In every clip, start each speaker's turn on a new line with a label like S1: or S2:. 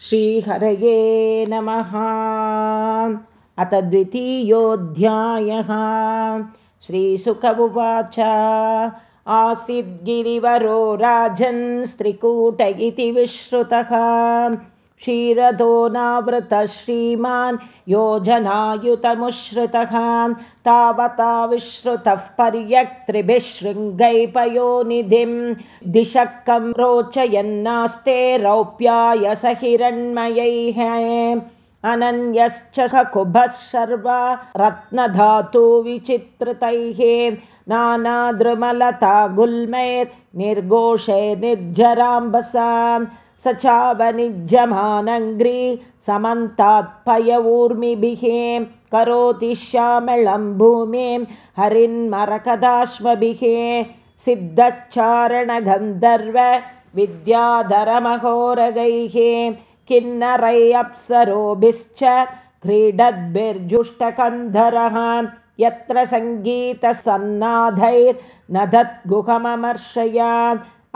S1: श्रीहरये नमः। अथ द्वितीयोऽध्यायः। श्रीसुख उवाच। आसीद्गिरिवरो राजन् स्त्रिकूट इति विश्रुतः क्षीरतो नावृतः श्रीमान् योजनायुतमुश्रितः। तावता विश्रुतः पर्यक्त्रिभिः शृङ्गैपयोनिधिं दिशक्कं रोचयन्नास्ते रौप्याय स हिरण्मयैः अनन्यश्च कुभः सर्वा रत्नधातु विचित्रतैः। नानाद्रुमलता गुल्मैर्निर्घोषैर्निर्झराम्बसाम् स चावनिज्यमानङ्घ्रि समन्तात्पयवूर्मिभिः करोति श्यामलं भूमिं हरिन्मरकदाश्वभिः सिद्धच्चारणगन्धर्व विद्याधरमहोरगैः किन्नरै अप्सरोभिश्च क्रीडद्भिर्जुष्टकन्धरः यत्र सङ्गीतसन्नाथैर्नधद्गुहममर्शया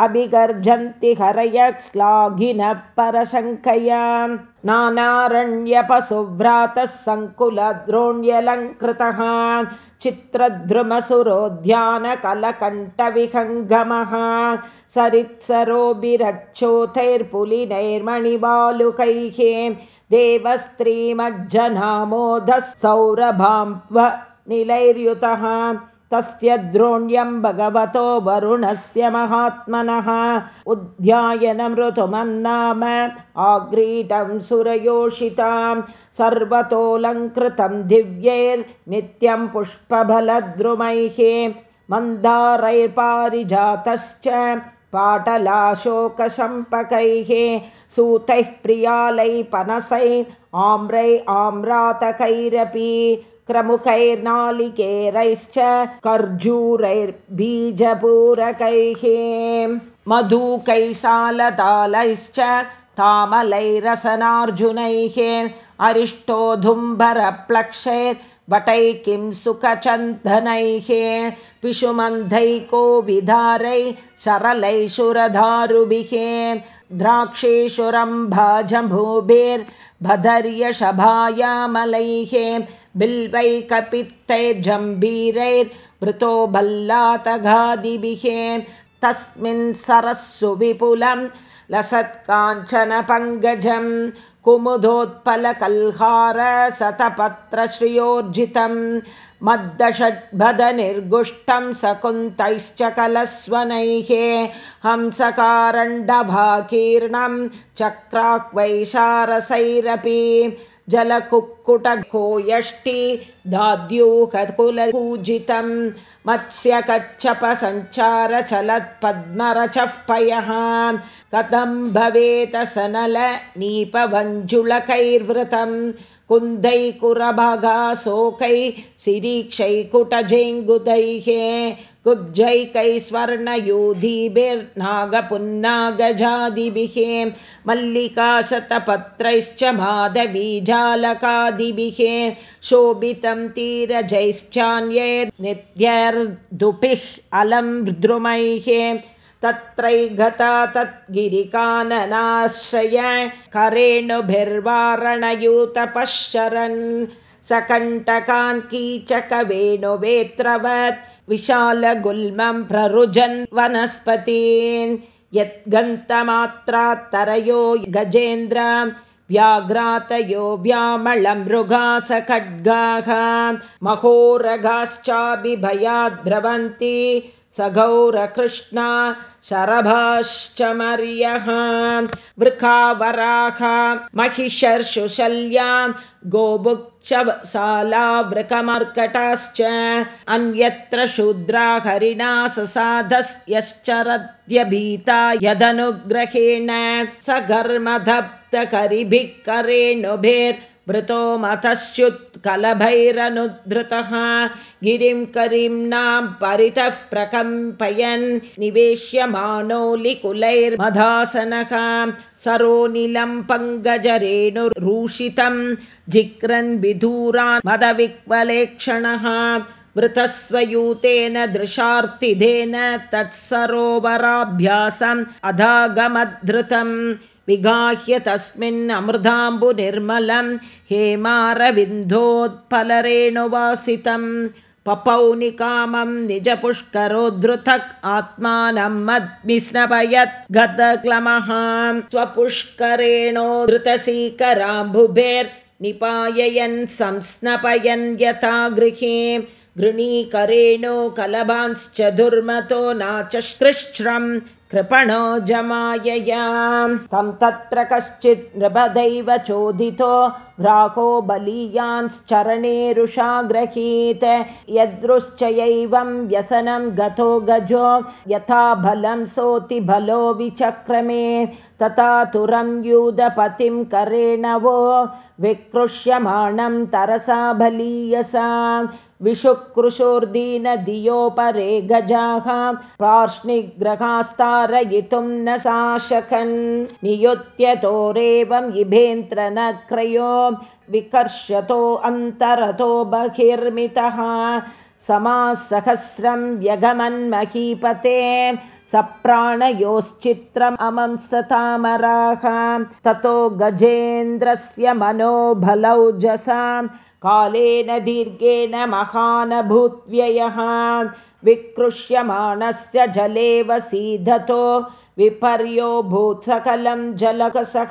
S1: अभिगर्जन्ति हरयः श्लाघिनः परशङ्कया नानारण्यपशुभ्रातः सङ्कुलद्रोण्यलङ्कृतः देवस्त्रीमज्जनामोदः सौरभाम्ब निलैर्युतः तस्य द्रोण्यं भगवतो वरुणस्य महात्मनः। उद्यायनमृतुमन्नाम आग्रीटं सुरयोषितां सर्वतोऽलङ्कृतं दिव्यैर्नित्यं पुष्पबलद्रुमैः मन्दारैर्पारिजातश्च पाटलाशोकशम्पकैः। सूतैः प्रियालैपनसै आम्रै आम्रातकैरपि क्रमुकैर्नालिकेरैश्च कर्जूरैर्बीजपूरकैः मधुकैसालतालैश्च तामलैरसनार्जुनैः अरिष्टोधुम्बरप्लक्षैर्वटै किं सुखचन्दनैः पिशुमन्धैकोविधारै शरलैशुरधारुभिः द्राक्षेषुरम्भाजम्भूभिर्भदर्यशभायामलैः बिल्वैकपित्तैर्जम्बीरैर्वृतो भल्लातघादिभिः तस्मिन् सरस्सु विपुलं लसत्काञ्चनपङ्गजं कुमुदोत्पलकल्हारशतपत्रश्रियोर्जितं मद्दषड्भदनिर्गुष्टं सकुन्तैश्च कलस्वनैः हंसकारण्डभाकीर्णं चक्राक्वैशारसैरपि जलकुक्कुटघो यष्टि दाद्यूहकुलपूजितं मत्स्यकच्छपसञ्चारचलत्पद्मरचः पयः कथं भवेत सनलनीपवञ्जुलकैर्वृतं कुन्दैकुरभगाशोकै सिरीक्षैकुटजेङ्गुदैः कुब्जैकैस्वर्णयूधिभिर्नागपुन्नागजादिभिः मल्लिकाशतपत्रैश्च माधवीजालकादिभिः शोभितं तीरजैश्चान्यैर्नित्यैर्दुभिः अलं द्रुमैः तत्रैगता तद्गिरिकाननाश्रय करेणुभिर्वारणयूतपश्चरन् सकण्टकान् कीचकवेणुवेत्रवत् विशालगुल्मं प्ररुजन् वनस्पतीन् यद्गन्तमात्रात्तरयो गजेन्द्र व्याघ्रातयो व्यामळमृगासखड्गाः महोरगाश्चाभिभयाद्भ्रवन्ति सगौरकृष्णा शरभाश्च मर्यः वृखावराः महिषर्षुशल्यां गोभुक्षसालावृकमर्कटाश्च अन्यत्र शूद्रा हरिणा ससाधस्यश्चरत्यभीता यदनुग्रहेण स घर्मधप्तकरिभिः करेणुभिर् वृतो मतश्च्युत्कलभैरनुद्धृतः गिरिं करीम्नां परितः प्रकम्पयन्। निवेश्यमाणोलिकुलैर्मधासनः सरोनिलं पङ्गजरेणुरूषितं जिक्रन् विधूरान् मदविक्वलेक्षणः। वृतस्वयूतेन दृशार्तिधेन तत्सरोवराभ्यासम् अधागमद्धृतम् विगाह्य तस्मिन् हेमारविन्दोत्पलरेणुवासितं पपौनिकामं निजपुष्करोद्धृतक् आत्मानं मद्विस्नपयत् गतक्लमः स्वपुष्करेणोद्धृतसीकराम्बुभेर्निपाययन् संस्नपयन् यथा गृहे गृणीकरेणो कलभांश्च दुर्मतो नाचकृच्छ्रं कृपणो जमाययां। तं तत्र कश्चित् नृपदैव चोदितो ग्राहो बलीयान्श्चरणेरुषा गृहीत यदृश्चयैवं व्यसनं गतो गजो यथा बलं सोति बलो विचक्रमे। तथा तुरं यूदपतिं करेण वो विकृष्यमाणं तरसा बलीयसा विशुकृशोर्दीनधियोपरे गजाः पार्ष्णिग्रहास्तारयितुं न शाशकन् नियुत्यतोरेवं इभेन्त्र न क्रयो विकर्षतो अन्तरतो बहिर्मितः समासहस्रं व्यगमन्महीपते। सप्राणयोश्चित्रम् अमंस्ततामराः ततो गजेन्द्रस्य मनोबलौजसा कालेन दीर्घेन महानभूत्व्ययः विकृष्यमाणस्य जलेव सीधतो विपर्यो भूत्सकलं जलकसः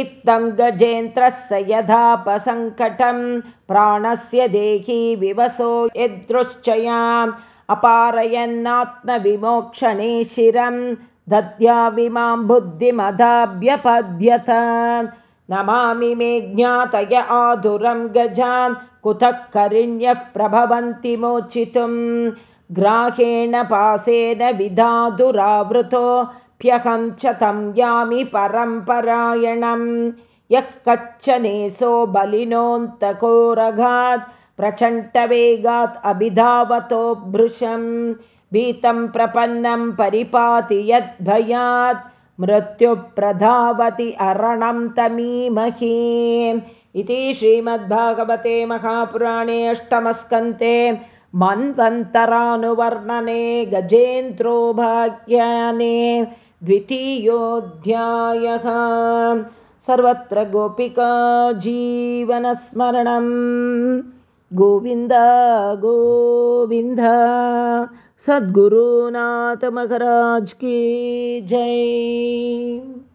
S1: इत्थं गजेन्द्रस्य यथापसङ्कटं प्राणस्य देही विवसो यदृश्चयाम्। अपारयन्नात्मविमोक्षणे शिरं दद्याविमां बुद्धिमदाभ्यपद्यत। नमामि मे ज्ञातय आधुरं गजां कुतः करिण्यः प्रभवन्ति मोचितुं ग्राहेण पासेन विधातुरावृतोऽप्यहं च तं यामि परम्परायणं यः कच्छनेसो बलिनोऽन्तकोरघात् प्रचण्डवेगात् अभिधावतो भृशं भीतं प्रपन्नं परिपाति यद्भयात् मृत्युप्रधावति अरणं तमीमहे। इति श्रीमद्भागवते महापुराणे अष्टमस्कन्ते मन्वन्तरानुवर्णने गजेन्द्रो भाग्याने द्वितीयोऽध्यायः। सर्वत्र गोपिका जीवनस्मरणं। गोविन्द गोविन्द सद्गुरुनाथ की जय